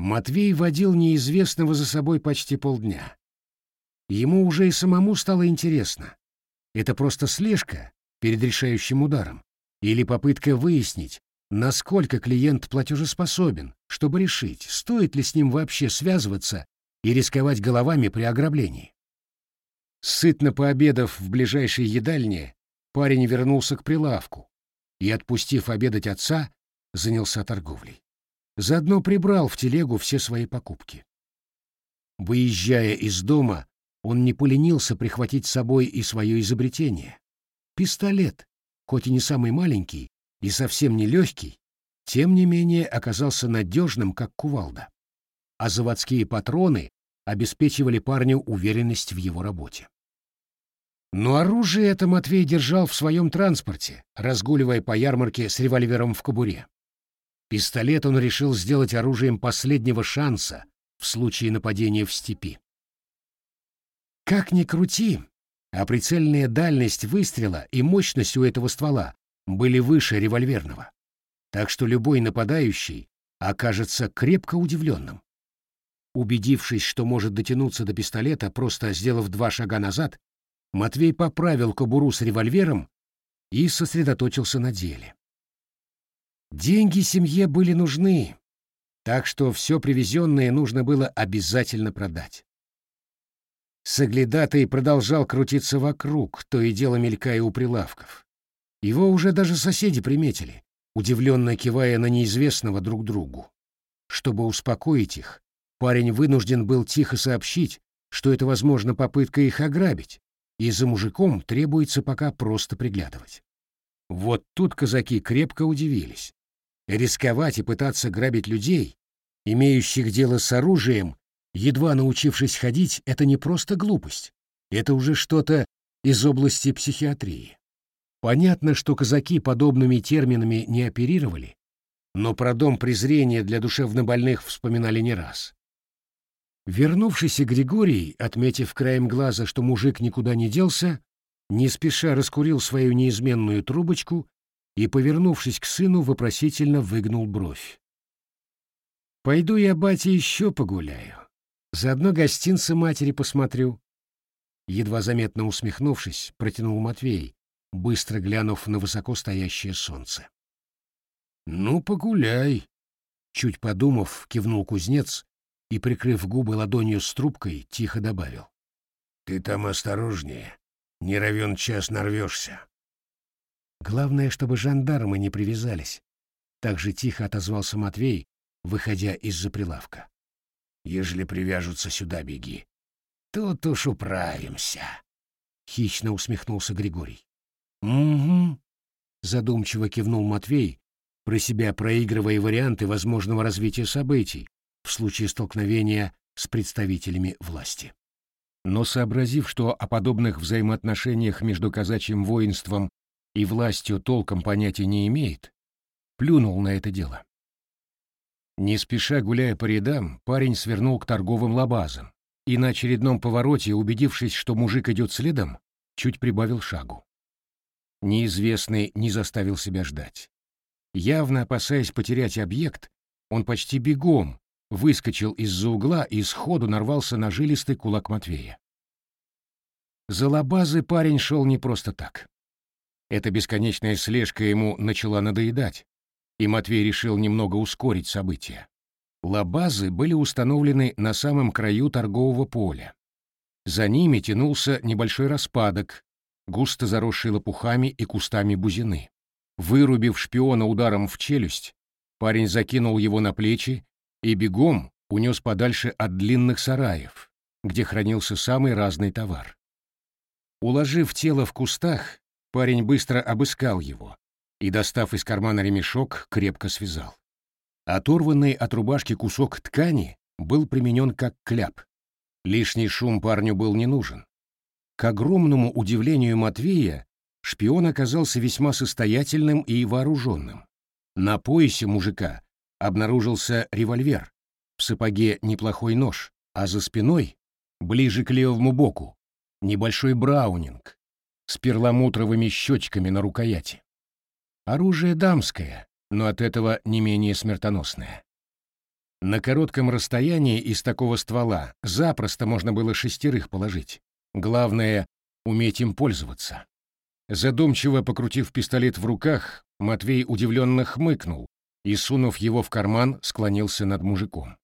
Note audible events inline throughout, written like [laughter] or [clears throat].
Матвей водил неизвестного за собой почти полдня. Ему уже и самому стало интересно. Это просто слежка перед решающим ударом или попытка выяснить, насколько клиент платежеспособен, чтобы решить, стоит ли с ним вообще связываться и рисковать головами при ограблении. Сытно пообедав в ближайшей едальне, парень вернулся к прилавку и, отпустив обедать отца, занялся торговлей. Заодно прибрал в телегу все свои покупки. Выезжая из дома, он не поленился прихватить с собой и свое изобретение. Пистолет, хоть и не самый маленький и совсем не легкий, тем не менее оказался надежным, как кувалда. А заводские патроны обеспечивали парню уверенность в его работе. Но оружие это Матвей держал в своем транспорте, разгуливая по ярмарке с револьвером в кобуре. Пистолет он решил сделать оружием последнего шанса в случае нападения в степи. Как ни крути, а прицельная дальность выстрела и мощность у этого ствола были выше револьверного. Так что любой нападающий окажется крепко удивленным. Убедившись, что может дотянуться до пистолета, просто сделав два шага назад, Матвей поправил кобуру с револьвером и сосредоточился на деле. Деньги семье были нужны, так что все привезенное нужно было обязательно продать. Соглядатый продолжал крутиться вокруг, то и дело мелькая у прилавков. Его уже даже соседи приметили, удивленно кивая на неизвестного друг другу. Чтобы успокоить их, парень вынужден был тихо сообщить, что это, возможно, попытка их ограбить, и за мужиком требуется пока просто приглядывать. Вот тут казаки крепко удивились. Рисковать и пытаться грабить людей, имеющих дело с оружием, едва научившись ходить, это не просто глупость, это уже что-то из области психиатрии. Понятно, что казаки подобными терминами не оперировали, но про дом презрения для душевнобольных вспоминали не раз. Вернувшийся Григорий, отметив краем глаза, что мужик никуда не делся, не спеша раскурил свою неизменную трубочку и, повернувшись к сыну, вопросительно выгнул бровь. «Пойду я, батя, еще погуляю. Заодно гостинцы матери посмотрю. Едва заметно усмехнувшись, протянул Матвей, быстро глянув на высоко стоящее солнце. Ну, погуляй. Чуть подумав, кивнул кузнец и, прикрыв губы ладонью с трубкой, тихо добавил. Ты там осторожнее, не равен час нарвешься. Главное, чтобы жандармы не привязались. Так же тихо отозвался Матвей, выходя из-за прилавка. Ежели привяжутся сюда, беги. Тут уж управимся. Хищно усмехнулся Григорий. Угу. Задумчиво кивнул Матвей, про себя проигрывая варианты возможного развития событий в случае столкновения с представителями власти. Но сообразив, что о подобных взаимоотношениях между казачьим воинством и властью толком понятия не имеет, плюнул на это дело. Не спеша гуляя по рядам, парень свернул к торговым лабазам и на очередном повороте, убедившись, что мужик идет следом, чуть прибавил шагу. Неизвестный не заставил себя ждать. Явно опасаясь потерять объект, он почти бегом выскочил из-за угла и сходу нарвался на жилистый кулак Матвея. За лабазы парень шел не просто так. Эта бесконечная слежка ему начала надоедать, и Матвей решил немного ускорить события. Лабазы были установлены на самом краю торгового поля. За ними тянулся небольшой распадок, густо заросший лопухами и кустами бузины. Вырубив шпиона ударом в челюсть, парень закинул его на плечи и бегом унес подальше от длинных сараев, где хранился самый разный товар. Уложив тело в кустах, парень быстро обыскал его, и, достав из кармана ремешок, крепко связал. Оторванный от рубашки кусок ткани был применен как кляп. Лишний шум парню был не нужен. К огромному удивлению Матвея, шпион оказался весьма состоятельным и вооруженным. На поясе мужика обнаружился револьвер, в сапоге неплохой нож, а за спиной, ближе к левому боку, небольшой браунинг с перламутровыми щечками на рукояти. Оружие дамское, но от этого не менее смертоносное. На коротком расстоянии из такого ствола запросто можно было шестерых положить. Главное — уметь им пользоваться. Задумчиво покрутив пистолет в руках, Матвей удивленно хмыкнул и, сунув его в карман, склонился над мужиком.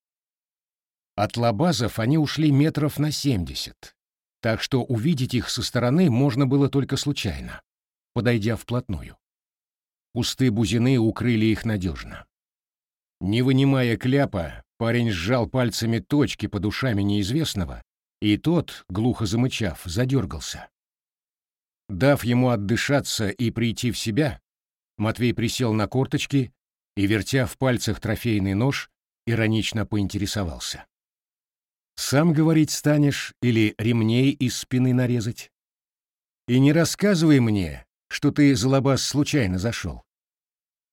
От лабазов они ушли метров на семьдесят, так что увидеть их со стороны можно было только случайно, подойдя вплотную. Кусты бузины укрыли их надежно. Не вынимая кляпа, парень сжал пальцами точки под ушами неизвестного, и тот, глухо замычав, задергался. Дав ему отдышаться и прийти в себя, Матвей присел на корточки и, вертя в пальцах трофейный нож, иронично поинтересовался. «Сам говорить станешь или ремней из спины нарезать? И не рассказывай мне, что ты за лабаз случайно зашел.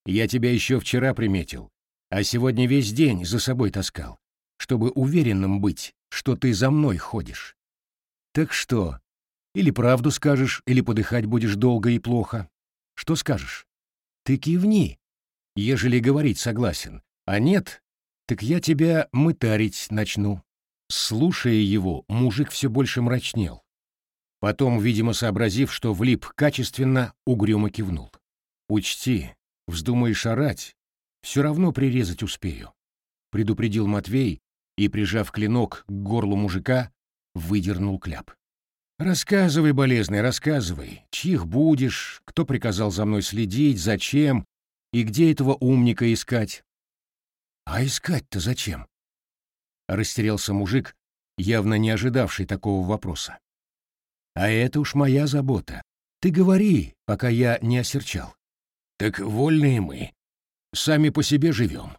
Я тебя еще вчера приметил, а сегодня весь день за собой таскал, чтобы уверенным быть, что ты за мной ходишь. Так что, или правду скажешь, или подыхать будешь долго и плохо. Что скажешь? Ты кивни, ежели говорить согласен, а нет, так я тебя мытарить начну. Слушая его, мужик все больше мрачнел. Потом, видимо, сообразив, что влип качественно, угрюмо кивнул. «Учти, вздумаешь орать, все равно прирезать успею», — предупредил Матвей и, прижав клинок к горлу мужика, выдернул кляп. «Рассказывай, болезный, рассказывай, чьих будешь, кто приказал за мной следить, зачем и где этого умника искать». «А искать-то зачем?» — растерялся мужик, явно не ожидавший такого вопроса. «А это уж моя забота. Ты говори, пока я не осерчал». «Так вольные мы. Сами по себе живем.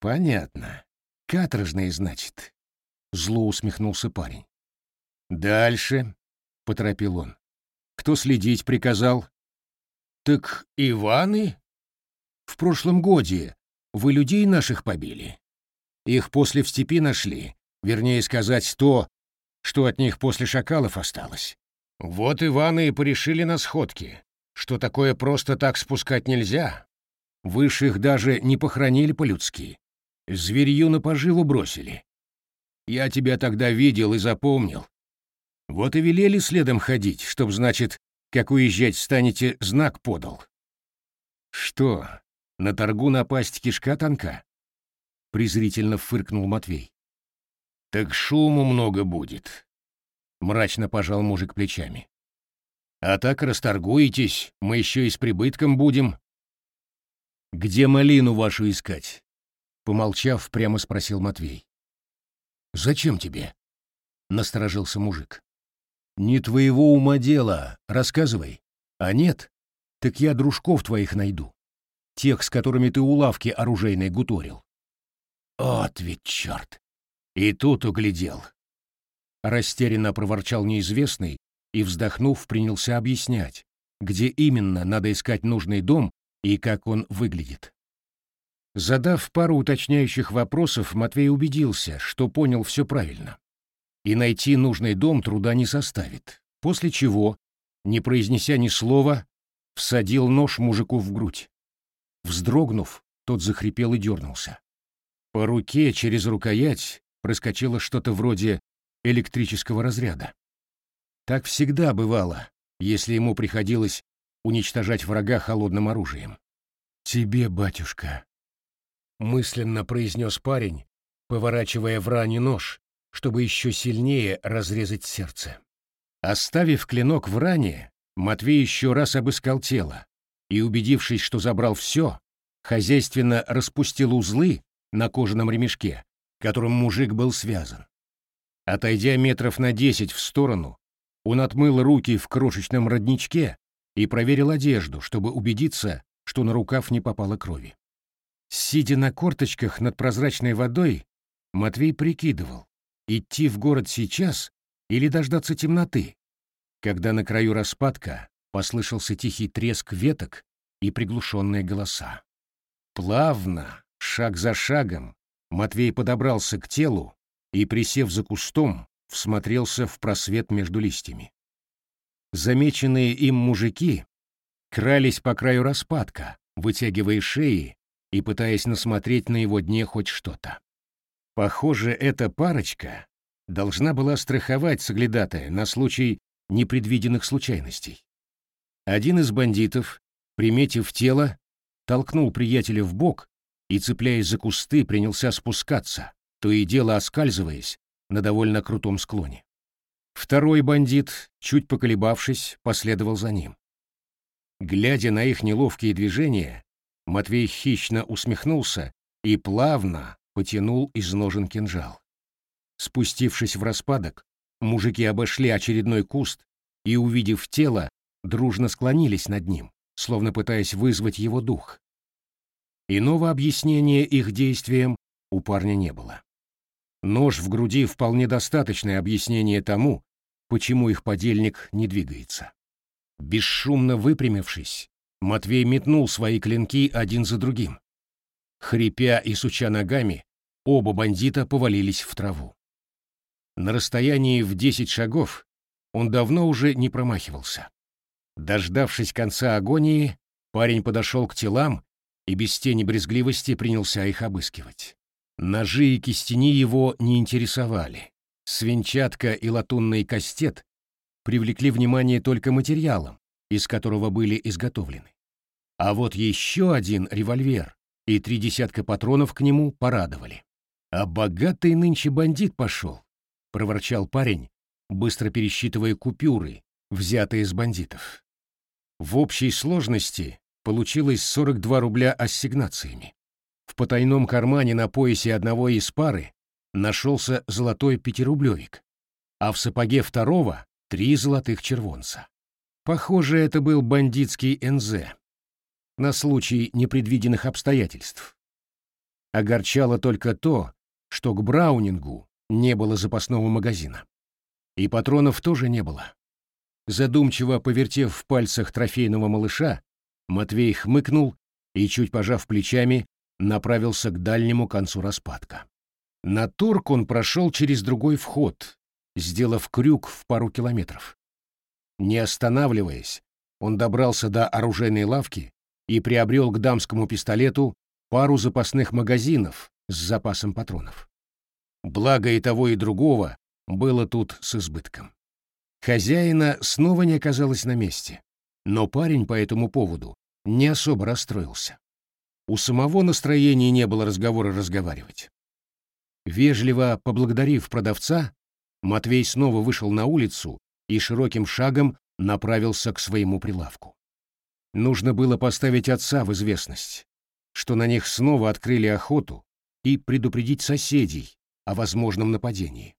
Понятно. Каторжные, значит. Зло усмехнулся парень. Дальше, поторопил он. Кто следить приказал? Так Иваны? В прошлом годе вы людей наших побили. Их после в степи нашли, вернее сказать, то, что от них после шакалов осталось. Вот Иваны и порешили на сходке, что такое просто так спускать нельзя, Выше их даже не похоронили по-людски. Зверью на поживу бросили. Я тебя тогда видел и запомнил. Вот и велели следом ходить, чтоб, значит, как уезжать станете, знак подал. Что, на торгу напасть кишка тонка? Презрительно фыркнул Матвей. Так шуму много будет. Мрачно пожал мужик плечами. А так расторгуетесь, мы еще и с прибытком будем. «Где малину вашу искать?» Помолчав, прямо спросил Матвей. «Зачем тебе?» — насторожился мужик. «Не твоего ума дело, рассказывай. А нет, так я дружков твоих найду. Тех, с которыми ты у лавки оружейной гуторил». «От ведь черт! И тут углядел!» Растерянно проворчал неизвестный и, вздохнув, принялся объяснять, где именно надо искать нужный дом и как он выглядит. Задав пару уточняющих вопросов, Матвей убедился, что понял все правильно. И найти нужный дом труда не составит, после чего, не произнеся ни слова, всадил нож мужику в грудь. Вздрогнув, тот захрипел и дернулся. По руке через рукоять проскочило что-то вроде электрического разряда. Так всегда бывало, если ему приходилось уничтожать врага холодным оружием. «Тебе, батюшка», — мысленно произнес парень, поворачивая в ране нож, чтобы еще сильнее разрезать сердце. Оставив клинок в ране, Матвей еще раз обыскал тело и, убедившись, что забрал все, хозяйственно распустил узлы на кожаном ремешке, которым мужик был связан. Отойдя метров на десять в сторону, он отмыл руки в крошечном родничке и проверил одежду, чтобы убедиться, что на рукав не попало крови. Сидя на корточках над прозрачной водой, Матвей прикидывал, идти в город сейчас или дождаться темноты, когда на краю распадка послышался тихий треск веток и приглушенные голоса. Плавно, шаг за шагом, Матвей подобрался к телу и, присев за кустом, всмотрелся в просвет между листьями. Замеченные им мужики крались по краю распадка, вытягивая шеи и пытаясь насмотреть на его дне хоть что-то. Похоже, эта парочка должна была страховать соглядатая на случай непредвиденных случайностей. Один из бандитов, приметив тело, толкнул приятеля в бок и, цепляясь за кусты, принялся спускаться, то и дело оскальзываясь на довольно крутом склоне. Второй бандит, чуть поколебавшись, последовал за ним. Глядя на их неловкие движения, Матвей хищно усмехнулся и плавно потянул из ножен кинжал. Спустившись в распадок, мужики обошли очередной куст и, увидев тело, дружно склонились над ним, словно пытаясь вызвать его дух. Иного объяснения их действиям у парня не было. Нож в груди вполне достаточное объяснение тому, почему их подельник не двигается. Бесшумно выпрямившись, Матвей метнул свои клинки один за другим. Хрипя и суча ногами, оба бандита повалились в траву. На расстоянии в десять шагов он давно уже не промахивался. Дождавшись конца агонии, парень подошел к телам и без тени брезгливости принялся их обыскивать. Ножи и кистени его не интересовали. Свинчатка и латунный кастет привлекли внимание только материалом, из которого были изготовлены. А вот еще один револьвер и три десятка патронов к нему порадовали. «А богатый нынче бандит пошел», — проворчал парень, быстро пересчитывая купюры, взятые с бандитов. В общей сложности получилось 42 рубля ассигнациями. В потайном кармане на поясе одного из пары нашелся золотой пятирублевик, а в сапоге второго — три золотых червонца. Похоже, это был бандитский НЗ на случай непредвиденных обстоятельств. Огорчало только то, что к Браунингу не было запасного магазина. И патронов тоже не было. Задумчиво повертев в пальцах трофейного малыша, Матвей хмыкнул и, чуть пожав плечами, направился к дальнему концу распадка. На турк он прошел через другой вход, сделав крюк в пару километров. Не останавливаясь, он добрался до оружейной лавки и приобрел к дамскому пистолету пару запасных магазинов с запасом патронов. Благо и того, и другого было тут с избытком. Хозяина снова не оказалось на месте, но парень по этому поводу не особо расстроился. У самого настроения не было разговора разговаривать. Вежливо поблагодарив продавца, Матвей снова вышел на улицу и широким шагом направился к своему прилавку. Нужно было поставить отца в известность, что на них снова открыли охоту и предупредить соседей о возможном нападении.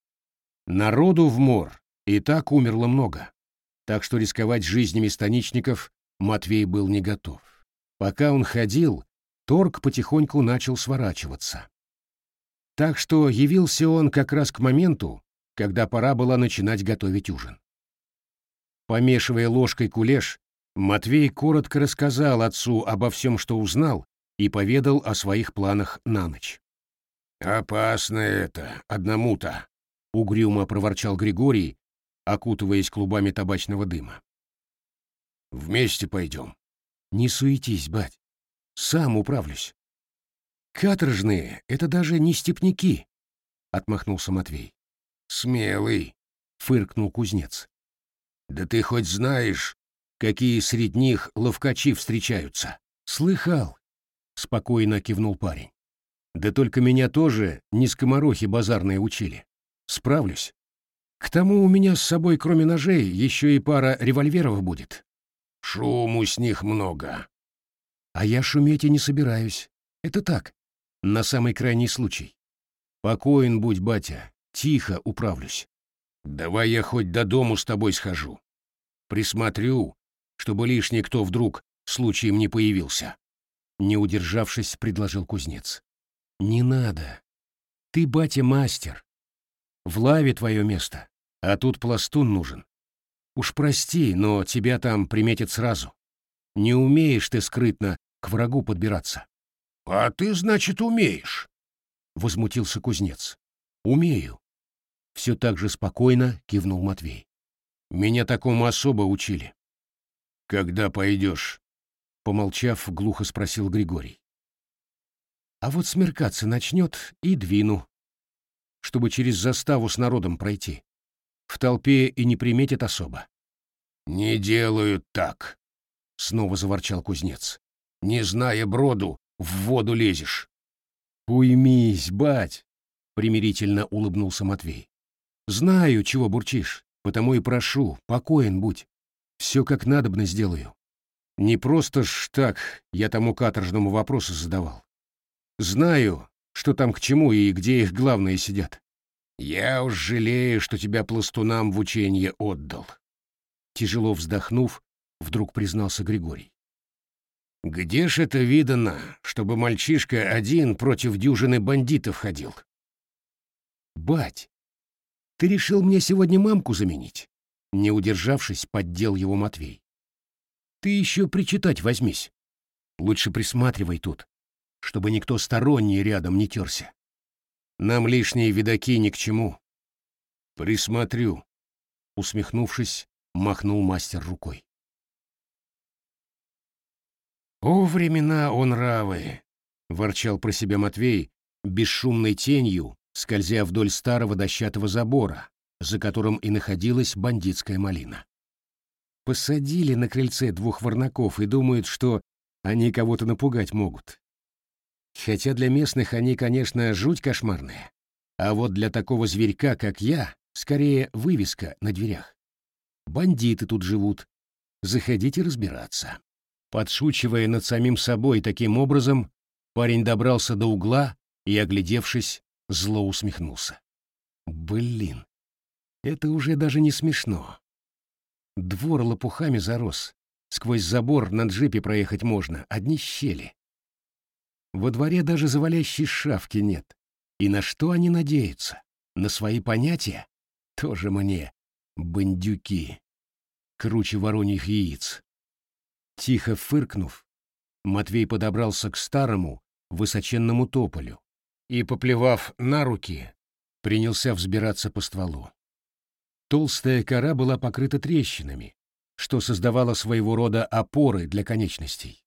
Народу в мор и так умерло много, так что рисковать жизнями станичников Матвей был не готов. Пока он ходил, торг потихоньку начал сворачиваться. Так что явился он как раз к моменту, когда пора было начинать готовить ужин. Помешивая ложкой кулеш, Матвей коротко рассказал отцу обо всем, что узнал, и поведал о своих планах на ночь. «Опасно это, одному-то», — угрюмо проворчал Григорий, окутываясь клубами табачного дыма. «Вместе пойдем». «Не суетись, бать. Сам управлюсь. Каторжные — это даже не степняки, — отмахнулся Матвей. Смелый, — фыркнул кузнец. Да ты хоть знаешь, какие среди них ловкачи встречаются? Слыхал, — спокойно кивнул парень. Да только меня тоже не скоморохи базарные учили. Справлюсь. К тому у меня с собой, кроме ножей, еще и пара револьверов будет. Шуму с них много, а я шуметь и не собираюсь. Это так, на самый крайний случай. Покоен будь, батя, тихо управлюсь. Давай я хоть до дому с тобой схожу. Присмотрю, чтобы лишний кто вдруг случаем не появился. Не удержавшись, предложил кузнец. Не надо. Ты, батя, мастер. В лаве твое место, а тут пластун нужен. Уж прости, но тебя там приметят сразу. Не умеешь ты скрытно к врагу подбираться. — А ты, значит, умеешь? — возмутился кузнец. — Умею. Все так же спокойно кивнул Матвей. Меня такому особо учили. — Когда пойдешь? — помолчав, глухо спросил Григорий. — А вот смеркаться начнет и двину. чтобы через заставу с народом пройти. В толпе и не приметят особо. «Не делают так», — снова заворчал кузнец. «Не зная броду, в воду лезешь». «Уймись, бать!» — примирительно улыбнулся Матвей. «Знаю, чего бурчишь, потому и прошу, покоен будь. Все как надобно сделаю. Не просто ж так я тому каторжному вопросы задавал. Знаю, что там к чему и где их главные сидят. Я уж жалею, что тебя пластунам в учение отдал. Тяжело вздохнув, вдруг признался Григорий. Где ж это видано, чтобы мальчишка один против дюжины бандитов ходил? Бать, ты решил мне сегодня мамку заменить? Не удержавшись, поддел его Матвей. Ты еще причитать возьмись. Лучше присматривай тут, чтобы никто сторонний рядом не терся. Нам лишние видаки ни к чему. Присмотрю. Усмехнувшись, махнул мастер рукой. «О, времена он равы!» — ворчал про себя Матвей, бесшумной тенью, скользя вдоль старого дощатого забора, за которым и находилась бандитская малина. Посадили на крыльце двух ворнаков и думают, что они кого-то напугать могут. Хотя для местных они, конечно, жуть кошмарная. А вот для такого зверька, как я, скорее вывеска на дверях. Бандиты тут живут. Заходите разбираться. Подшучивая над самим собой таким образом, парень добрался до угла и, оглядевшись, зло усмехнулся. Блин, это уже даже не смешно. Двор лопухами зарос. Сквозь забор на джипе проехать можно, одни щели. Во дворе даже завалящей шавки нет. И на что они надеются? На свои понятия? Тоже мне, бандюки. Круче вороньих яиц. Тихо фыркнув, Матвей подобрался к старому, высоченному тополю и, поплевав на руки, принялся взбираться по стволу. Толстая кора была покрыта трещинами, что создавало своего рода опоры для конечностей.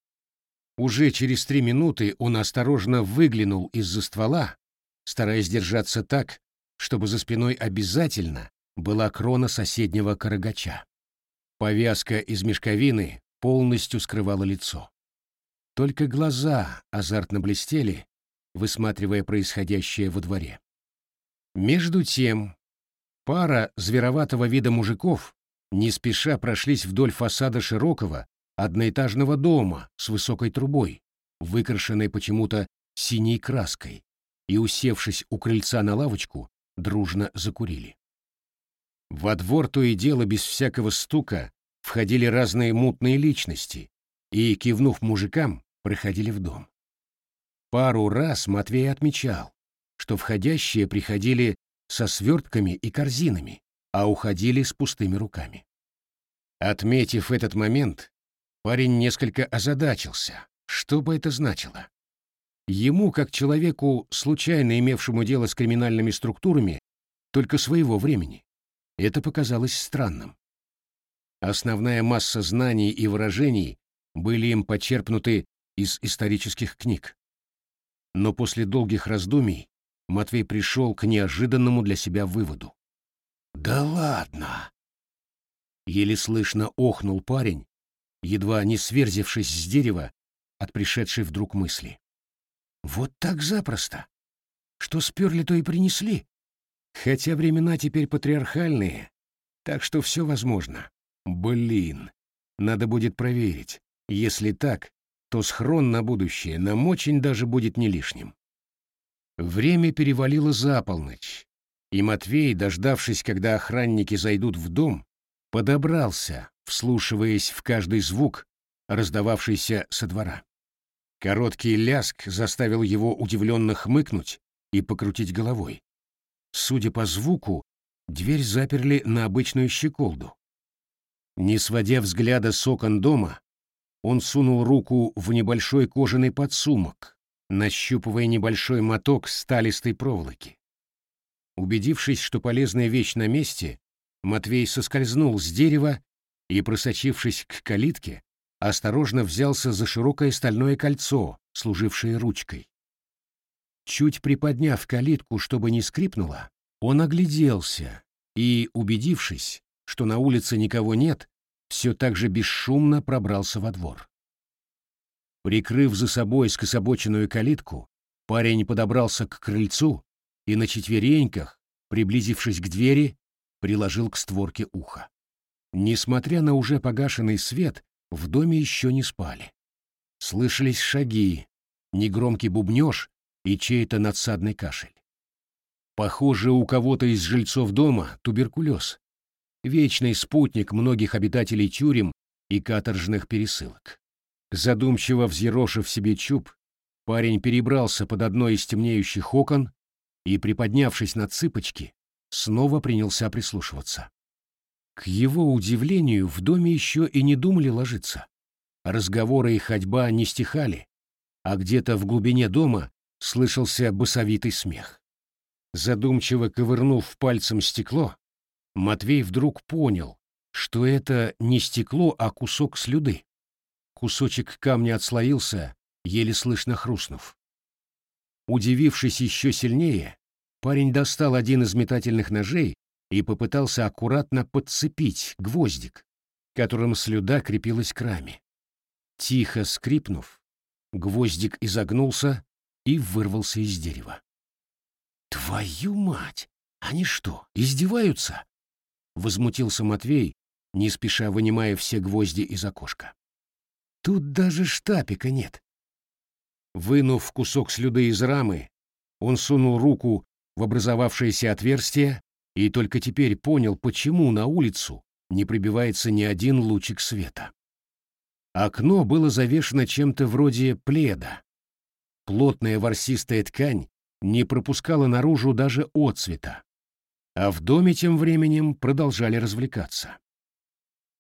Уже через три минуты он осторожно выглянул из-за ствола, стараясь держаться так, чтобы за спиной обязательно была крона соседнего карагача. Повязка из мешковины полностью скрывала лицо. Только глаза азартно блестели, высматривая происходящее во дворе. Между тем, пара звероватого вида мужиков не спеша прошлись вдоль фасада широкого, одноэтажного дома с высокой трубой, выкрашенной почему-то синей краской, и, усевшись у крыльца на лавочку, дружно закурили. Во двор то и дело без всякого стука входили разные мутные личности и, кивнув мужикам, проходили в дом. Пару раз Матвей отмечал, что входящие приходили со свертками и корзинами, а уходили с пустыми руками. Отметив этот момент, Парень несколько озадачился. Что бы это значило? Ему, как человеку, случайно имевшему дело с криминальными структурами, только своего времени, это показалось странным. Основная масса знаний и выражений были им почерпнуты из исторических книг. Но после долгих раздумий Матвей пришел к неожиданному для себя выводу. «Да ладно!» Еле слышно охнул парень, едва не сверзившись с дерева от пришедшей вдруг мысли. «Вот так запросто! Что сперли, то и принесли. Хотя времена теперь патриархальные, так что все возможно. Блин, надо будет проверить. Если так, то схрон на будущее нам очень даже будет не лишним». Время перевалило за полночь, и Матвей, дождавшись, когда охранники зайдут в дом, подобрался, вслушиваясь в каждый звук, раздававшийся со двора. Короткий ляск заставил его удивленно хмыкнуть и покрутить головой. Судя по звуку, дверь заперли на обычную щеколду. Не сводя взгляда с окон дома, он сунул руку в небольшой кожаный подсумок, нащупывая небольшой моток сталистой проволоки. Убедившись, что полезная вещь на месте, Матвей соскользнул с дерева и, просочившись к калитке, осторожно взялся за широкое стальное кольцо, служившее ручкой. Чуть приподняв калитку, чтобы не скрипнула, он огляделся и, убедившись, что на улице никого нет, все так же бесшумно пробрался во двор. Прикрыв за собой скособоченную калитку, парень подобрался к крыльцу и на четвереньках, приблизившись к двери, приложил к створке ухо. Несмотря на уже погашенный свет, в доме еще не спали. Слышались шаги, негромкий бубнеж и чей-то надсадный кашель. Похоже, у кого-то из жильцов дома туберкулез, вечный спутник многих обитателей тюрем и каторжных пересылок. Задумчиво взъерошив себе чуб, парень перебрался под одно из темнеющих окон и, приподнявшись на цыпочки, снова принялся прислушиваться. К его удивлению, в доме еще и не думали ложиться. Разговоры и ходьба не стихали, а где-то в глубине дома слышался басовитый смех. Задумчиво ковырнув пальцем стекло, Матвей вдруг понял, что это не стекло, а кусок слюды. Кусочек камня отслоился, еле слышно хрустнув. Удивившись еще сильнее, парень достал один из метательных ножей и попытался аккуратно подцепить гвоздик, которым слюда крепилась к раме. Тихо скрипнув, гвоздик изогнулся и вырвался из дерева. «Твою мать! Они что, издеваются?» — возмутился Матвей, не спеша вынимая все гвозди из окошка. «Тут даже штапика нет». Вынув кусок слюды из рамы, он сунул руку в образовавшееся отверстие и только теперь понял, почему на улицу не прибивается ни один лучик света. Окно было завешено чем-то вроде пледа. Плотная ворсистая ткань не пропускала наружу даже отцвета. А в доме тем временем продолжали развлекаться.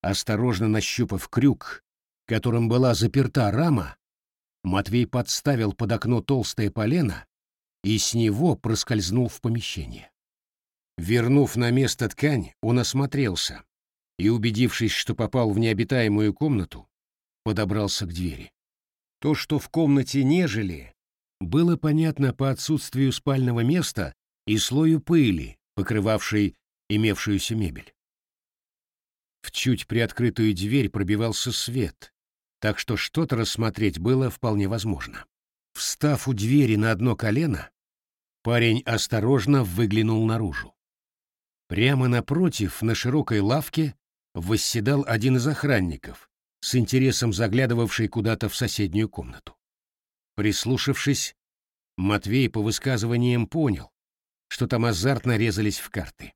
Осторожно нащупав крюк, которым была заперта рама, Матвей подставил под окно толстое полено и с него проскользнул в помещение. Вернув на место ткань, он осмотрелся и, убедившись, что попал в необитаемую комнату, подобрался к двери. То, что в комнате нежели, было понятно по отсутствию спального места и слою пыли, покрывавшей имевшуюся мебель. В чуть приоткрытую дверь пробивался свет, так что что-то рассмотреть было вполне возможно. Встав у двери на одно колено, парень осторожно выглянул наружу. Прямо напротив, на широкой лавке, восседал один из охранников, с интересом заглядывавший куда-то в соседнюю комнату. Прислушавшись, Матвей по высказываниям понял, что там азартно резались в карты.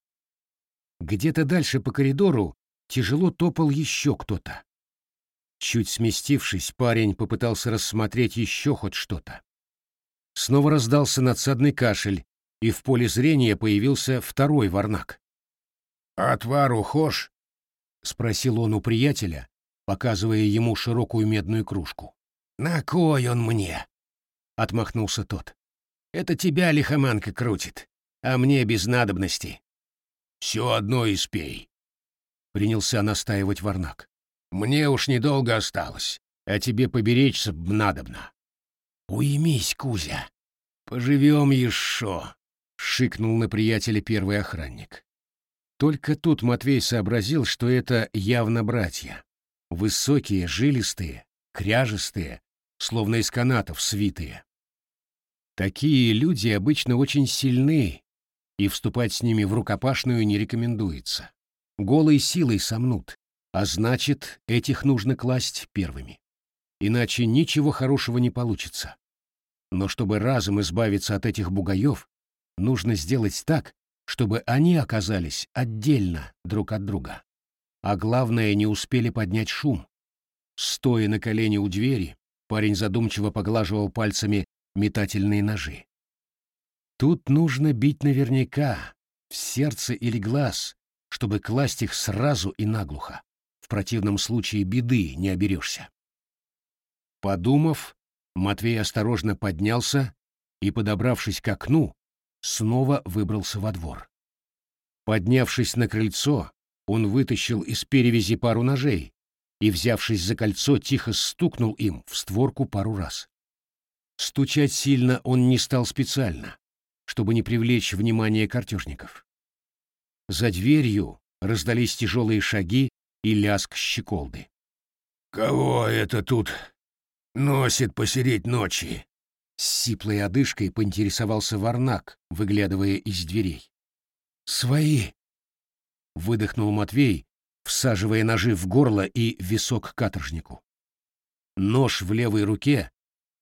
Где-то дальше по коридору тяжело топал еще кто-то. Чуть сместившись, парень попытался рассмотреть еще хоть что-то. Снова раздался надсадный кашель, и в поле зрения появился второй варнак. «Отвару хошь?» — спросил он у приятеля, показывая ему широкую медную кружку. «На кой он мне?» — отмахнулся тот. «Это тебя лихоманка крутит, а мне без надобности». «Все одно и спей», — принялся настаивать Варнак. «Мне уж недолго осталось, а тебе поберечься надобно». «Уймись, Кузя, поживем еще», — шикнул на приятеля первый охранник. Только тут Матвей сообразил, что это явно братья. Высокие, жилистые, кряжестые, словно из канатов свитые. Такие люди обычно очень сильны, и вступать с ними в рукопашную не рекомендуется. Голой силой сомнут, а значит, этих нужно класть первыми. Иначе ничего хорошего не получится. Но чтобы разом избавиться от этих бугаев, нужно сделать так, чтобы они оказались отдельно друг от друга. А главное, не успели поднять шум. Стоя на колене у двери, парень задумчиво поглаживал пальцами метательные ножи. Тут нужно бить наверняка, в сердце или глаз, чтобы класть их сразу и наглухо. В противном случае беды не оберешься. Подумав, Матвей осторожно поднялся и, подобравшись к окну, снова выбрался во двор. Поднявшись на крыльцо, он вытащил из перевязи пару ножей и, взявшись за кольцо, тихо стукнул им в створку пару раз. Стучать сильно он не стал специально, чтобы не привлечь внимание картежников. За дверью раздались тяжелые шаги и лязг щеколды. «Кого это тут носит посереть ночи?» С сиплой одышкой поинтересовался Варнак, выглядывая из дверей. «Свои!» — выдохнул Матвей, всаживая ножи в горло и висок каторжнику. Нож в левой руке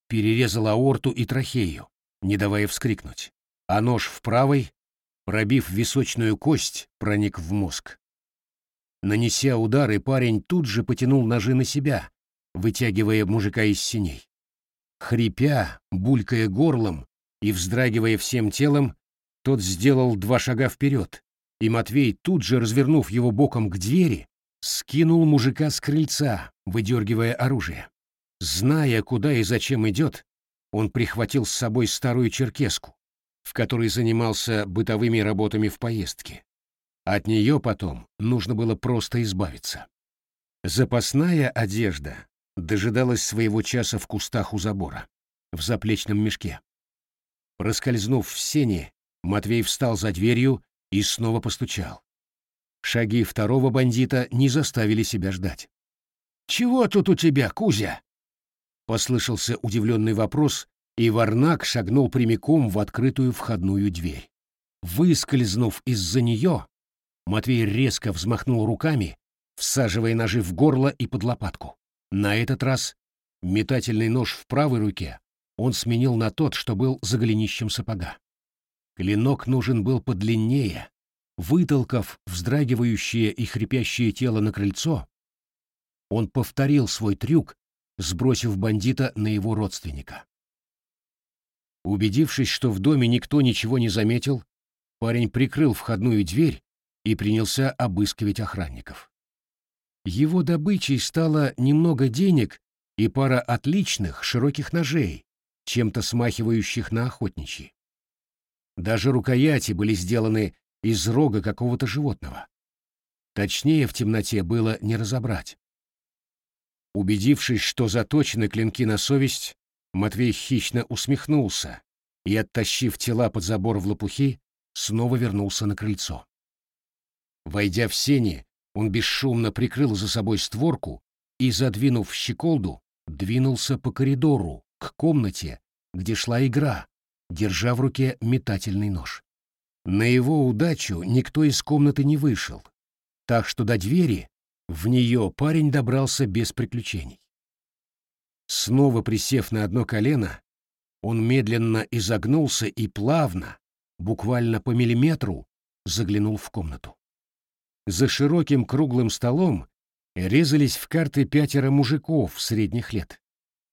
перерезал аорту и трахею, не давая вскрикнуть, а нож в правой, пробив височную кость, проник в мозг. Нанеся удары, парень тут же потянул ножи на себя, вытягивая мужика из синей. Хрипя, булькая горлом и вздрагивая всем телом, тот сделал два шага вперед, и Матвей, тут же развернув его боком к двери, скинул мужика с крыльца, выдергивая оружие. Зная, куда и зачем идет, он прихватил с собой старую черкеску, в которой занимался бытовыми работами в поездке. От нее потом нужно было просто избавиться. Запасная одежда дожидалась своего часа в кустах у забора, в заплечном мешке. Проскользнув в сени, Матвей встал за дверью и снова постучал. Шаги второго бандита не заставили себя ждать. «Чего тут у тебя, Кузя?» Послышался удивленный вопрос, и Варнак шагнул прямиком в открытую входную дверь. Выскользнув из-за нее, Матвей резко взмахнул руками, всаживая ножи в горло и под лопатку. На этот раз метательный нож в правой руке он сменил на тот, что был за голенищем сапога. Клинок нужен был подлиннее. Вытолкав вздрагивающее и хрипящее тело на крыльцо, он повторил свой трюк, сбросив бандита на его родственника. Убедившись, что в доме никто ничего не заметил, парень прикрыл входную дверь и принялся обыскивать охранников. Его добычей стало немного денег и пара отличных широких ножей, чем-то смахивающих на охотничьи. Даже рукояти были сделаны из рога какого-то животного. Точнее, в темноте было не разобрать. Убедившись, что заточены клинки на совесть, Матвей хищно усмехнулся и, оттащив тела под забор в лопухи, снова вернулся на крыльцо. Войдя в сени, он бесшумно прикрыл за собой створку и, задвинув щеколду, двинулся по коридору к комнате, где шла игра, держа в руке метательный нож. На его удачу никто из комнаты не вышел, так что до двери в нее парень добрался без приключений. Снова присев на одно колено, он медленно изогнулся и плавно, буквально по миллиметру, заглянул в комнату. За широким круглым столом резались в карты пятеро мужиков средних лет.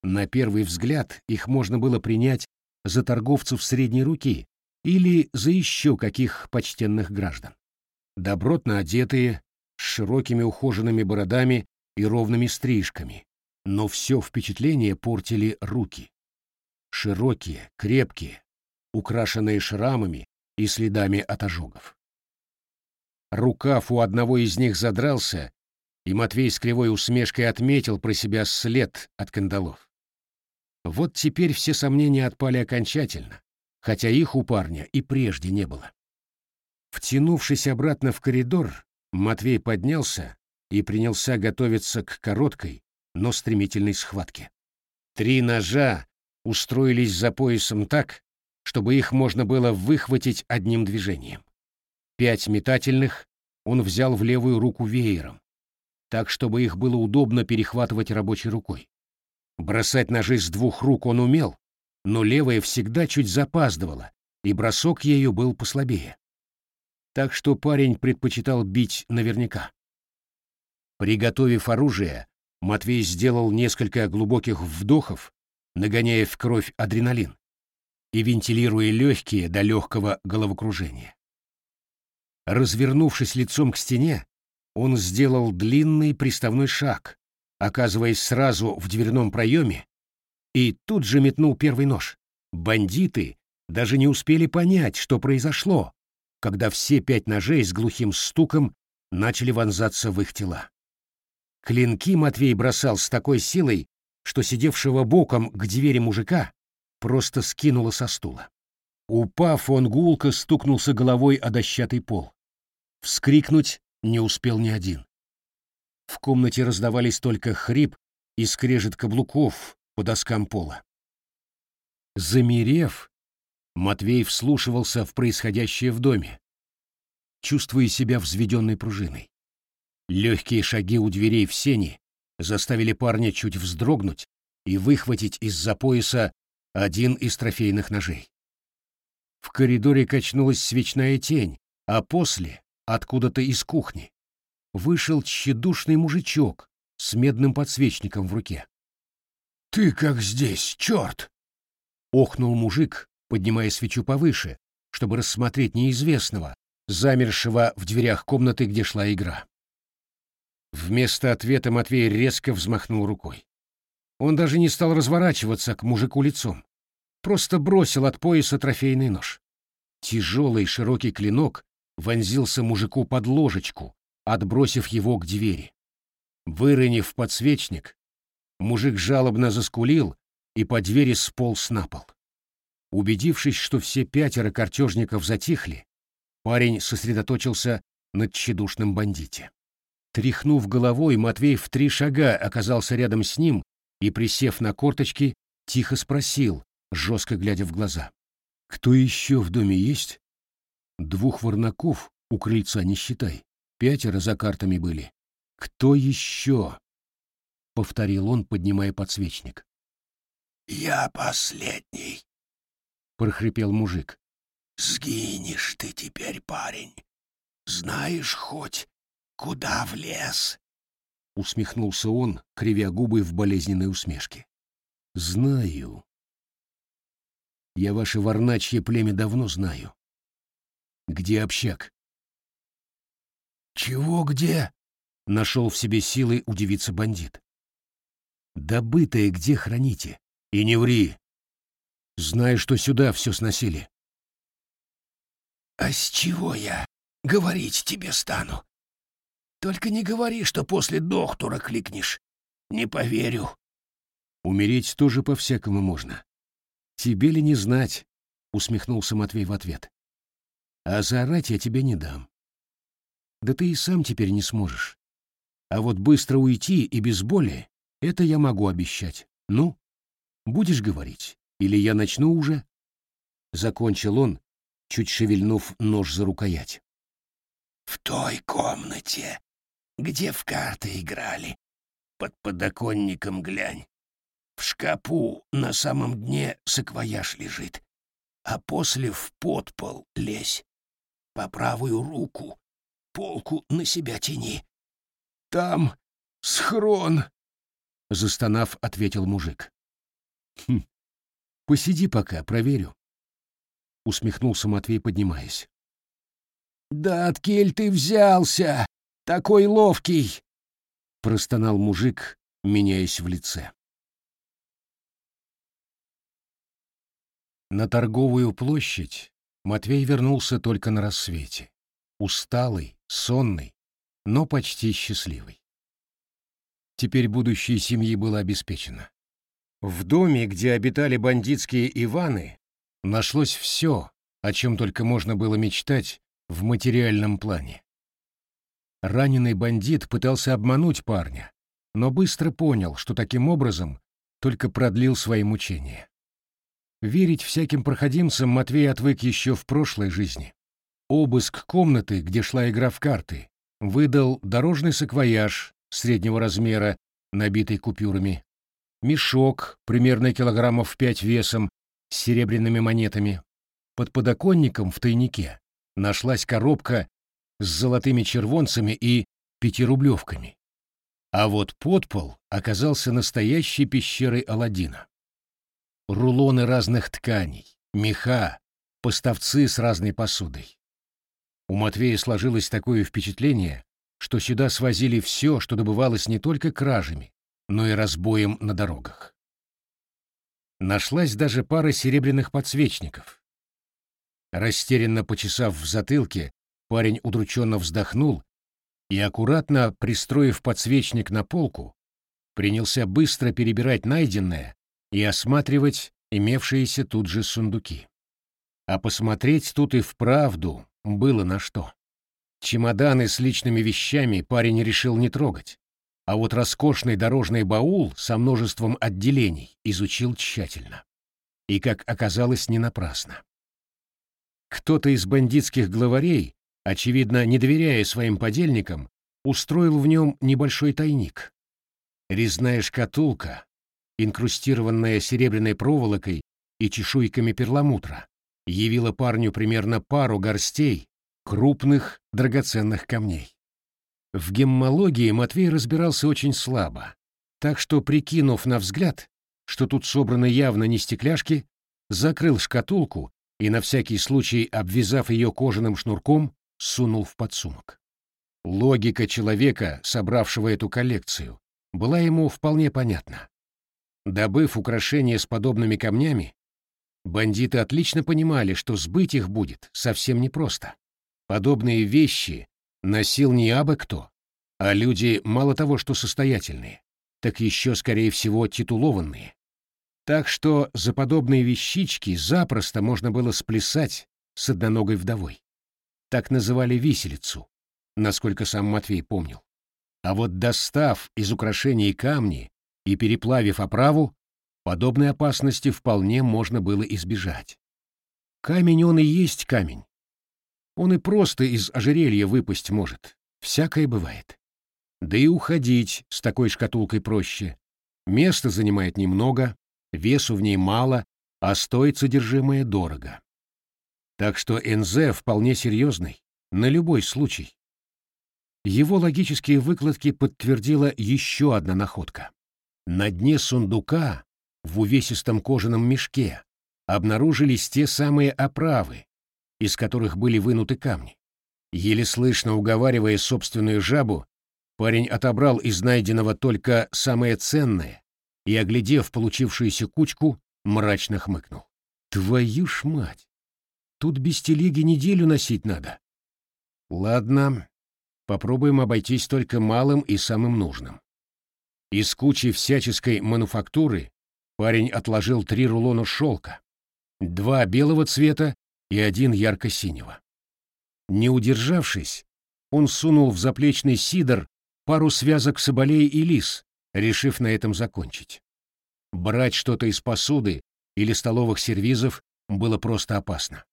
На первый взгляд их можно было принять за торговцев средней руки или за еще каких почтенных граждан. Добротно одетые, с широкими ухоженными бородами и ровными стрижками, но все впечатление портили руки. Широкие, крепкие, украшенные шрамами и следами от ожогов. Рукав у одного из них задрался, и Матвей с кривой усмешкой отметил про себя след от кандалов. Вот теперь все сомнения отпали окончательно, хотя их у парня и прежде не было. Втянувшись обратно в коридор, Матвей поднялся и принялся готовиться к короткой, но стремительной схватке. Три ножа устроились за поясом так, чтобы их можно было выхватить одним движением. Пять метательных он взял в левую руку веером, так, чтобы их было удобно перехватывать рабочей рукой. Бросать ножи с двух рук он умел, но левая всегда чуть запаздывала, и бросок ею был послабее. Так что парень предпочитал бить наверняка. Приготовив оружие, Матвей сделал несколько глубоких вдохов, нагоняя в кровь адреналин и вентилируя легкие до легкого головокружения. Развернувшись лицом к стене, он сделал длинный приставной шаг, оказываясь сразу в дверном проеме, и тут же метнул первый нож. Бандиты даже не успели понять, что произошло, когда все пять ножей с глухим стуком начали вонзаться в их тела. Клинки Матвей бросал с такой силой, что сидевшего боком к двери мужика просто скинуло со стула. Упав, он гулко стукнулся головой о дощатый пол. Вскрикнуть не успел ни один. В комнате раздавались только хрип и скрежет каблуков по доскам пола. Замерев, Матвей вслушивался в происходящее в доме, чувствуя себя взведенной пружиной. Легкие шаги у дверей в сени заставили парня чуть вздрогнуть и выхватить из-за пояса один из трофейных ножей. В коридоре качнулась свечная тень, а после, откуда-то из кухни, вышел тщедушный мужичок с медным подсвечником в руке. «Ты как здесь, черт!» — охнул мужик, поднимая свечу повыше, чтобы рассмотреть неизвестного, замершего в дверях комнаты, где шла игра. Вместо ответа Матвей резко взмахнул рукой. Он даже не стал разворачиваться к мужику лицом, просто бросил от пояса трофейный нож. Тяжелый широкий клинок вонзился мужику под ложечку, отбросив его к двери. Выронив подсвечник, мужик жалобно заскулил и по двери сполз на пол. Убедившись, что все пятеро картежников затихли, парень сосредоточился на тщедушном бандите. Тряхнув головой, Матвей в три шага оказался рядом с ним и, присев на корточки, тихо спросил, жестко глядя в глаза. «Кто еще в доме есть?» «Двух ворнаков у крыльца не считай. Пятеро за картами были. Кто еще?» — повторил он, поднимая подсвечник. «Я последний», — прохрипел мужик. «Сгинешь ты теперь, парень. Знаешь хоть, куда влез?» Усмехнулся он, кривя губы в болезненной усмешке. «Знаю. Я ваше варначье племя давно знаю. Где общак?» «Чего где?» — нашел в себе силы удивиться бандит. «Добытое где храните? И не ври. Знаю, что сюда все сносили». «А с чего я говорить тебе стану? Только не говори, что после доктора кликнешь. Не поверю». «Умереть тоже по-всякому можно. Тебе ли не знать?» — усмехнулся Матвей в ответ. «А заорать я тебе не дам. Да ты и сам теперь не сможешь. А вот быстро уйти и без боли — это я могу обещать. Ну, будешь говорить, или я начну уже?» Закончил он, чуть шевельнув нож за рукоять. «В той комнате, где в карты играли. Под подоконником глянь. В шкапу на самом дне саквояж лежит, а после в подпол лезь. По правую руку полку на себя тяни. Там схрон, — застонав, ответил мужик. Хм, посиди пока, проверю. Усмехнулся Матвей, поднимаясь. Да откель ты взялся? Такой ловкий!» — простонал мужик, меняясь в лице. На торговую площадь Матвей вернулся только на рассвете, усталый, сонный, но почти счастливый. Теперь будущее семьи было обеспечено. В доме, где обитали бандитские Иваны, нашлось все, о чем только можно было мечтать в материальном плане. Раненый бандит пытался обмануть парня, но быстро понял, что таким образом только продлил свои мучения. Верить всяким проходимцам Матвей отвык еще в прошлой жизни. Обыск комнаты, где шла игра в карты, выдал дорожный саквояж среднего размера, набитый купюрами, мешок, примерно килограммов пять весом, с серебряными монетами. Под подоконником в тайнике нашлась коробка с золотыми червонцами и пятирублевками. А вот подпол оказался настоящей пещерой Аладдина. Рулоны разных тканей, меха, поставцы с разной посудой. У Матвея сложилось такое впечатление, что сюда свозили все, что добывалось не только кражами, но и разбоем на дорогах. Нашлась даже пара серебряных подсвечников. Растерянно почесав в затылке, Парень удрученно вздохнул и, аккуратно пристроив подсвечник на полку, принялся быстро перебирать найденное и осматривать имевшиеся тут же сундуки. А посмотреть тут и вправду было на что. Чемоданы с личными вещами парень решил не трогать, а вот роскошный дорожный баул со множеством отделений изучил тщательно. И, как оказалось, не напрасно. Кто-то из бандитских главарей, очевидно, не доверяя своим подельникам, устроил в нем небольшой тайник. Резная шкатулка, инкрустированная серебряной проволокой и чешуйками перламутра, явила парню примерно пару горстей крупных драгоценных камней. В геммологии Матвей разбирался очень слабо, так что, прикинув на взгляд, что тут собраны явно не стекляшки, закрыл шкатулку и, на всякий случай, обвязав ее кожаным шнурком, сунул в подсумок. Логика человека, собравшего эту коллекцию, была ему вполне понятна. Добыв украшения с подобными камнями, бандиты отлично понимали, что сбыть их будет совсем непросто. Подобные вещи носил не абы кто, а люди мало того, что состоятельные, так еще, скорее всего, титулованные. Так что за подобные вещички запросто можно было сплясать с одноногой вдовой. Так называли виселицу, насколько сам Матвей помнил. А вот достав из украшений камни и переплавив оправу, подобной опасности вполне можно было избежать. Камень он и есть камень. Он и просто из ожерелья выпасть может. Всякое бывает. Да и уходить с такой шкатулкой проще. Место занимает немного, весу в ней мало, а стоит содержимое дорого. Так что НЗ вполне серьезный, на любой случай. Его логические выкладки подтвердила еще одна находка. На дне сундука, в увесистом кожаном мешке, обнаружились те самые оправы, из которых были вынуты камни. Еле слышно уговаривая собственную жабу, парень отобрал из найденного только самое ценное и, оглядев получившуюся кучку, мрачно хмыкнул. «Твою ж мать! Тут без телеги неделю носить надо». «Ладно, попробуем обойтись только малым и самым нужным». Из кучи всяческой мануфактуры парень отложил три рулона шелка, два белого цвета и один ярко-синего. Не удержавшись, он сунул в заплечный сидор пару связок соболей и лис, решив на этом закончить. Брать что-то из посуды или столовых сервизов было просто опасно.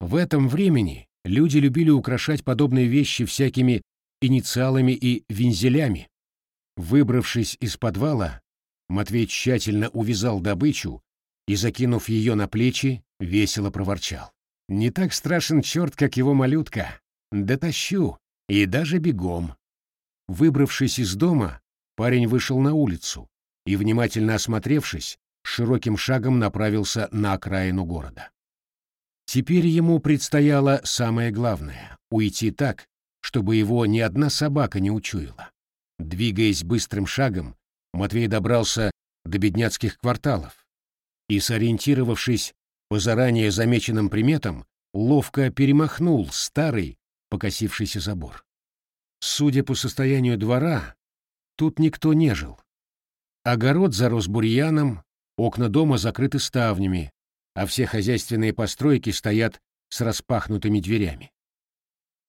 В этом времени люди любили украшать подобные вещи всякими инициалами и вензелями. Выбравшись из подвала, Матвей тщательно увязал добычу и, закинув ее на плечи, весело проворчал. «Не так страшен черт, как его малютка. Дотащу, и даже бегом». Выбравшись из дома, парень вышел на улицу и, внимательно осмотревшись, широким шагом направился на окраину города. Теперь ему предстояло самое главное — уйти так, чтобы его ни одна собака не учуяла. Двигаясь быстрым шагом, Матвей добрался до бедняцких кварталов и, сориентировавшись по заранее замеченным приметам, ловко перемахнул старый покосившийся забор. Судя по состоянию двора, тут никто не жил. Огород зарос бурьяном, окна дома закрыты ставнями, а все хозяйственные постройки стоят с распахнутыми дверями.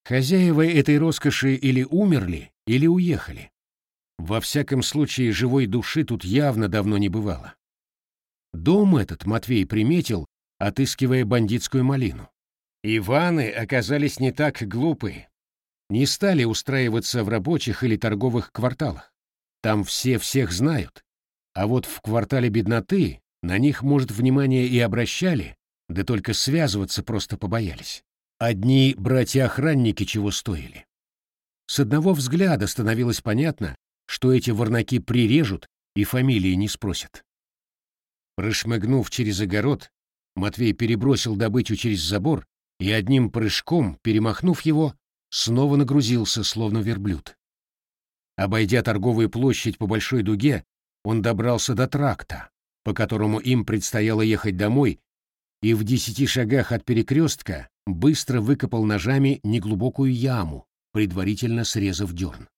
Хозяева этой роскоши или умерли, или уехали. Во всяком случае, живой души тут явно давно не бывало. Дом этот Матвей приметил, отыскивая бандитскую малину. Иваны оказались не так глупы. Не стали устраиваться в рабочих или торговых кварталах. Там все всех знают. А вот в квартале бедноты на них, может, внимание и обращали, да только связываться просто побоялись. Одни братья-охранники чего стоили. С одного взгляда становилось понятно, что эти ворнаки прирежут и фамилии не спросят. Прошмыгнув через огород, Матвей перебросил добычу через забор и одним прыжком, перемахнув его, снова нагрузился, словно верблюд. Обойдя торговую площадь по большой дуге, он добрался до тракта, по которому им предстояло ехать домой, и в десяти шагах от перекрестка быстро выкопал ножами неглубокую яму, предварительно срезав дерн.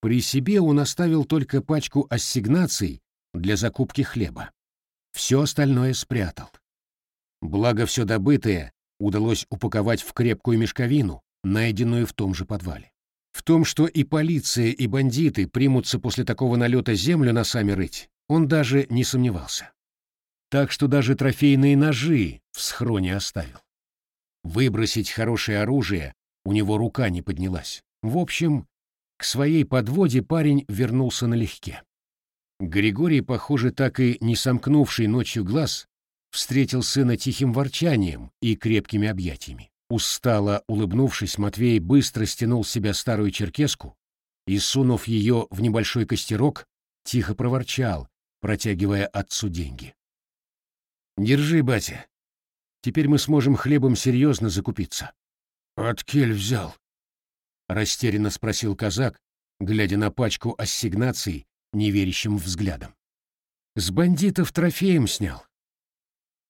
При себе он оставил только пачку ассигнаций для закупки хлеба. все остальное спрятал. Благо все добытое удалось упаковать в крепкую мешковину, найденную в том же подвале. В том, что и полиция, и бандиты примутся после такого налета землю на сами рыть, он даже не сомневался. Так что даже трофейные ножи в схроне оставил. Выбросить хорошее оружие у него рука не поднялась. В общем, к своей подводе парень вернулся налегке. Григорий, похоже, так и не сомкнувший ночью глаз, встретил сына тихим ворчанием и крепкими объятиями. Устало улыбнувшись, Матвей быстро стянул с себя старую черкеску и, сунув ее в небольшой костерок, тихо проворчал, протягивая отцу деньги. «Держи, батя. Теперь мы сможем хлебом серьезно закупиться». «От кель взял?» — растерянно спросил казак, глядя на пачку ассигнаций неверящим взглядом. «С бандитов трофеем снял.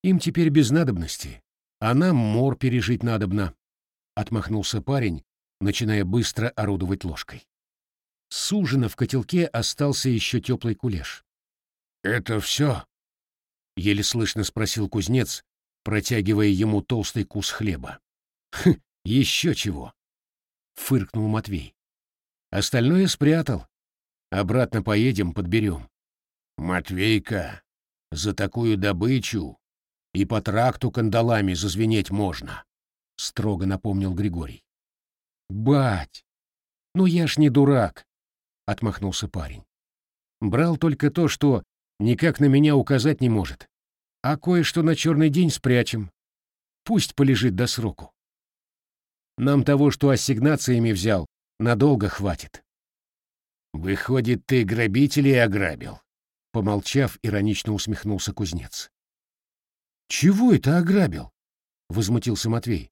Им теперь без надобности, а нам мор пережить надобно», — отмахнулся парень, начиная быстро орудовать ложкой. С ужина в котелке остался еще теплый кулеш. «Это все?» — еле слышно спросил кузнец, протягивая ему толстый кус хлеба. «Хм, еще чего!» — фыркнул Матвей. «Остальное спрятал. Обратно поедем, подберем». «Матвейка, за такую добычу и по тракту кандалами зазвенеть можно», — строго напомнил Григорий. «Бать, ну я ж не дурак», — отмахнулся парень. «Брал только то, что никак на меня указать не может, а кое-что на черный день спрячем. Пусть полежит до сроку. Нам того, что ассигнациями взял, надолго хватит». «Выходит, ты грабителей ограбил?» Помолчав, иронично усмехнулся кузнец. «Чего это ограбил?» — возмутился Матвей.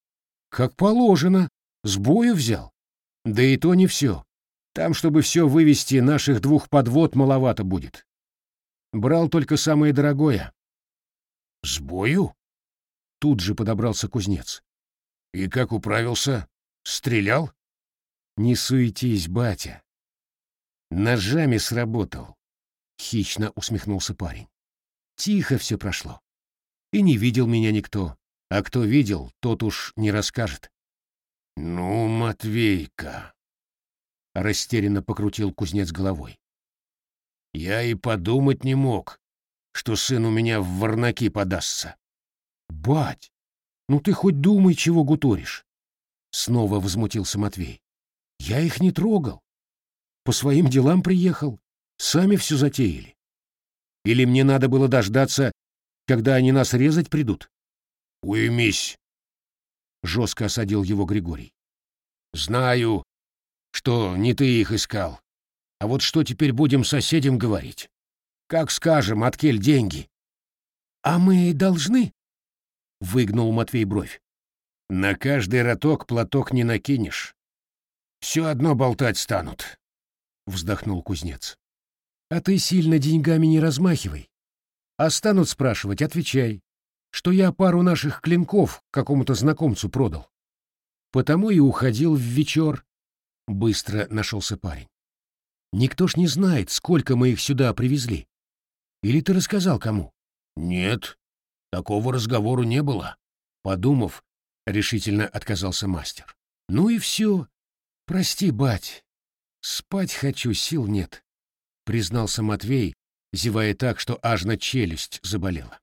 «Как положено, с бою взял. Да и то не все. Там, чтобы все вывести, наших двух подвод маловато будет. Брал только самое дорогое». «С бою?» Тут же подобрался кузнец. «И как управился? Стрелял?» «Не суетись, батя. Ножами сработал», — хищно усмехнулся парень. «Тихо все прошло и не видел меня никто. А кто видел, тот уж не расскажет. — Ну, Матвейка, — растерянно покрутил кузнец головой. — Я и подумать не мог, что сын у меня в варнаки подастся. — Бать, ну ты хоть думай, чего гуторишь. Снова возмутился Матвей. — Я их не трогал. По своим делам приехал. Сами все затеяли. Или мне надо было дождаться, когда они нас резать придут? — Уймись! — жестко осадил его Григорий. — Знаю, что не ты их искал. А вот что теперь будем соседям говорить? Как скажем, откель деньги? — А мы должны? — выгнул Матвей бровь. — На каждый роток платок не накинешь. Все одно болтать станут, — вздохнул кузнец. — А ты сильно деньгами не размахивай. А станут спрашивать, отвечай, что я пару наших клинков какому-то знакомцу продал. Потому и уходил в вечер. Быстро нашелся парень. Никто ж не знает, сколько мы их сюда привезли. Или ты рассказал кому? Нет, такого разговору не было. Подумав, решительно отказался мастер. Ну и все. Прости, бать. Спать хочу, сил нет, признался Матвей, зевая так, что аж на челюсть заболела.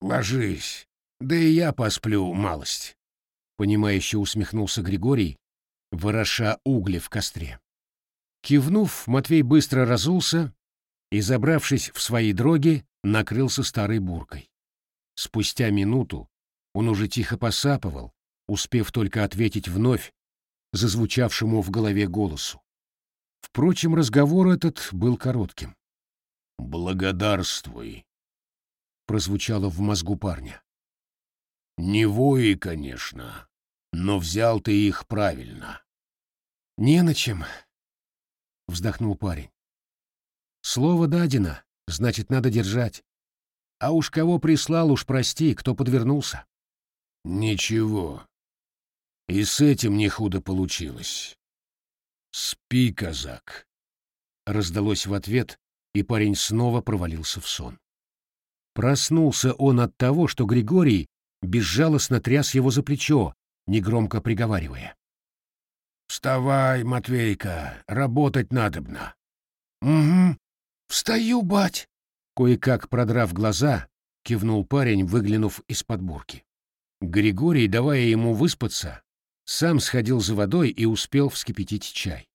«Ложись, да и я посплю малость», — понимающе усмехнулся Григорий, вороша угли в костре. Кивнув, Матвей быстро разулся и, забравшись в свои дроги, накрылся старой буркой. Спустя минуту он уже тихо посапывал, успев только ответить вновь зазвучавшему в голове голосу. Впрочем, разговор этот был коротким. «Благодарствуй», — прозвучало в мозгу парня. «Не вои, конечно, но взял ты их правильно». «Не на чем», — вздохнул парень. «Слово дадено, значит, надо держать. А уж кого прислал, уж прости, кто подвернулся». «Ничего. И с этим не худо получилось. Спи, казак», — раздалось в ответ, и парень снова провалился в сон. Проснулся он от того, что Григорий безжалостно тряс его за плечо, негромко приговаривая. «Вставай, Матвейка, работать надобно». «Угу, встаю, бать!» Кое-как продрав глаза, кивнул парень, выглянув из-под бурки. Григорий, давая ему выспаться, сам сходил за водой и успел вскипятить чай.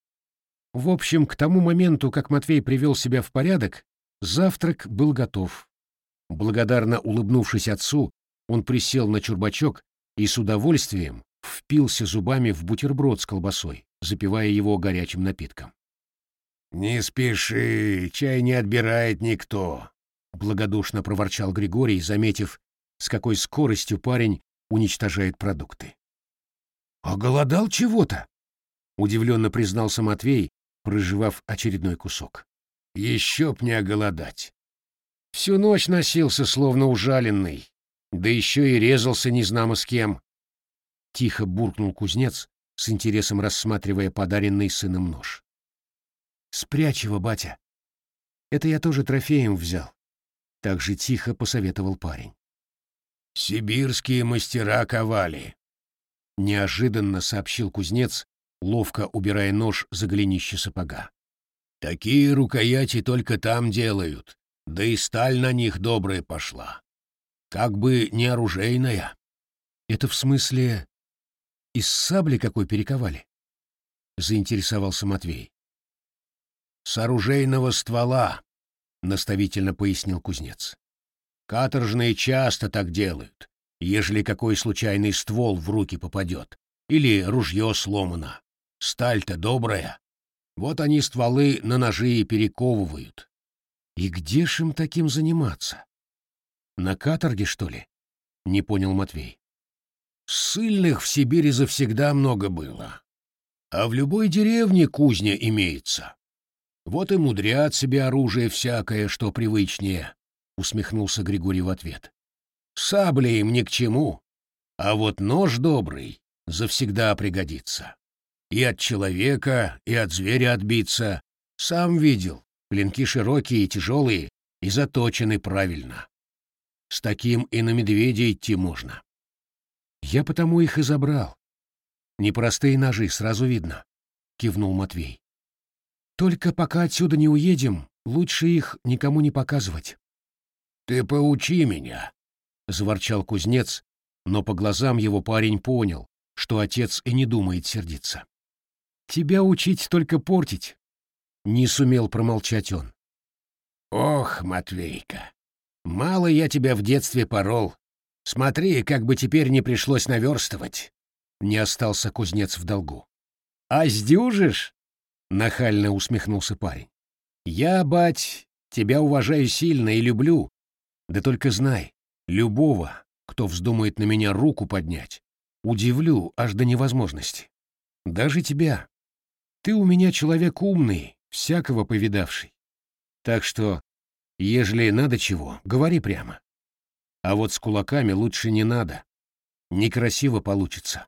В общем, к тому моменту, как Матвей привел себя в порядок, завтрак был готов. Благодарно улыбнувшись отцу, он присел на чурбачок и с удовольствием впился зубами в бутерброд с колбасой, запивая его горячим напитком. «Не спеши, чай не отбирает никто», — благодушно проворчал Григорий, заметив, с какой скоростью парень уничтожает продукты. «Оголодал чего-то?» — удивленно признался Матвей, проживав очередной кусок. «Еще б не оголодать. Всю ночь носился, словно ужаленный, да еще и резался незнамо с кем. Тихо буркнул кузнец, с интересом рассматривая подаренный сыном нож. «Спрячь его, батя. Это я тоже трофеем взял», — так же тихо посоветовал парень. «Сибирские мастера ковали», — неожиданно сообщил кузнец, ловко убирая нож за голенище сапога. «Такие рукояти только там делают, да и сталь на них добрая пошла. Как бы не оружейная. Это в смысле из сабли какой перековали? Заинтересовался Матвей. С оружейного ствола, наставительно пояснил кузнец. Каторжные часто так делают, ежели какой случайный ствол в руки попадет, или ружье сломано. Сталь-то добрая. Вот они стволы на ножи и перековывают. И где ж им таким заниматься? На каторге, что ли? Не понял Матвей. Сыльных в Сибири завсегда много было. А в любой деревне кузня имеется. Вот и мудрят себе оружие всякое, что привычнее, — усмехнулся Григорий в ответ. Сабли им ни к чему, а вот нож добрый завсегда пригодится. И от человека, и от зверя отбиться. Сам видел, клинки широкие и тяжелые, и заточены правильно. С таким и на медведя идти можно. Я потому их и забрал. Непростые ножи, сразу видно, — кивнул Матвей. Только пока отсюда не уедем, лучше их никому не показывать. — Ты поучи меня, — заворчал кузнец, но по глазам его парень понял, что отец и не думает сердиться. — Тебя учить только портить, — не сумел промолчать он. — Ох, Матвейка, Мало я тебя в детстве порол. Смотри, как бы теперь не пришлось наверстывать. Не остался кузнец в долгу. А сдюжишь? Нахально усмехнулся парень. Я, бать, тебя уважаю сильно и люблю. Да только знай, любого, кто вздумает на меня руку поднять, удивлю аж до невозможности. Даже тебя. Ты у меня человек умный, всякого повидавший. Так что Ежели надо чего, говори прямо. А вот с кулаками лучше не надо. Некрасиво получится.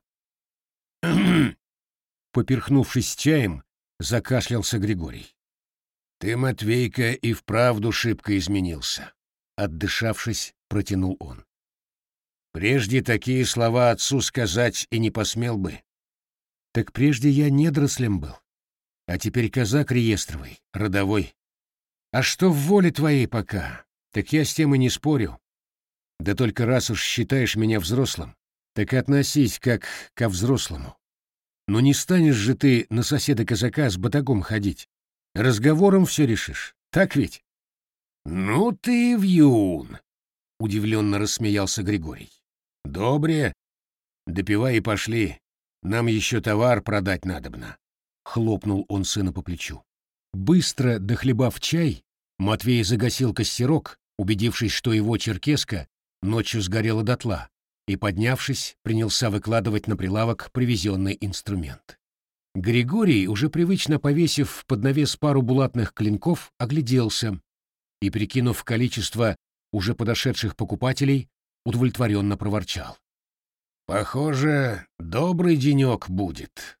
[clears throat] Поперхнувшись чаем, закашлялся Григорий. «Ты, Матвейка, и вправду шибко изменился», — отдышавшись, протянул он. «Прежде такие слова отцу сказать и не посмел бы». «Так прежде я недорослем был, а теперь казак реестровый, родовой. А что в воле твоей пока, так я с тем и не спорю. Да только раз уж считаешь меня взрослым, так относись как ко взрослому. Но не станешь же ты на соседа-казака с батагом ходить. Разговором все решишь, так ведь? Ну ты вьюн, — удивленно рассмеялся Григорий. Добре, допивай и пошли, нам еще товар продать надобно. Хлопнул он сына по плечу. Быстро дохлебав чай, Матвей загасил костерок, убедившись, что его черкеска ночью сгорела дотла, и, поднявшись, принялся выкладывать на прилавок привезенный инструмент. Григорий, уже привычно повесив под навес пару булатных клинков, огляделся и, прикинув количество уже подошедших покупателей, удовлетворенно проворчал. «Похоже, добрый денек будет».